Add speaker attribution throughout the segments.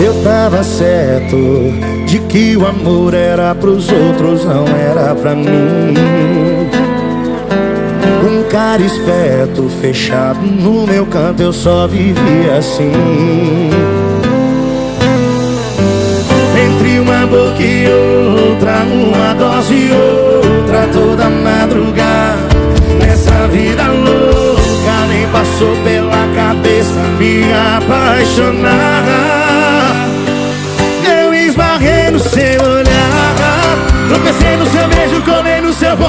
Speaker 1: Eu tava certo de que o amor era pros outros, não era pra mim. Um cara esperto, fechado no meu canto, eu só vivia assim. Entre uma boca e outra, uma dose e outra, toda madrugada. Nessa vida louca, nem passou pela cabeça me apaixonar.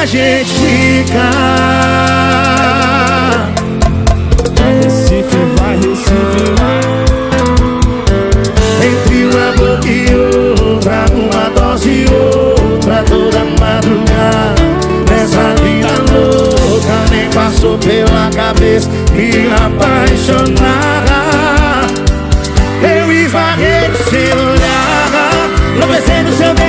Speaker 1: A gente fica?
Speaker 2: Recife vai, Recife vai.
Speaker 1: Entre uma boca e outra, uma dose e outra, toda madrugada. Nessa vida louca, nem passou pela cabeça me apaixonar.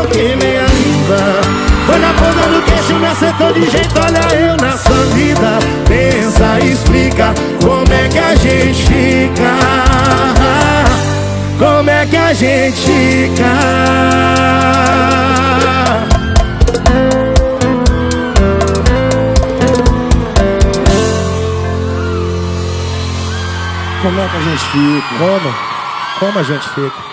Speaker 1: Eu queimei a língua. Foi na ponta do queixo, me acertou de jeito, olha eu na sua vida. Pensa, explica como é que a gente fica. Como é que a gente fica?
Speaker 2: Como é que a gente fica?
Speaker 1: Como? Como a gente fica?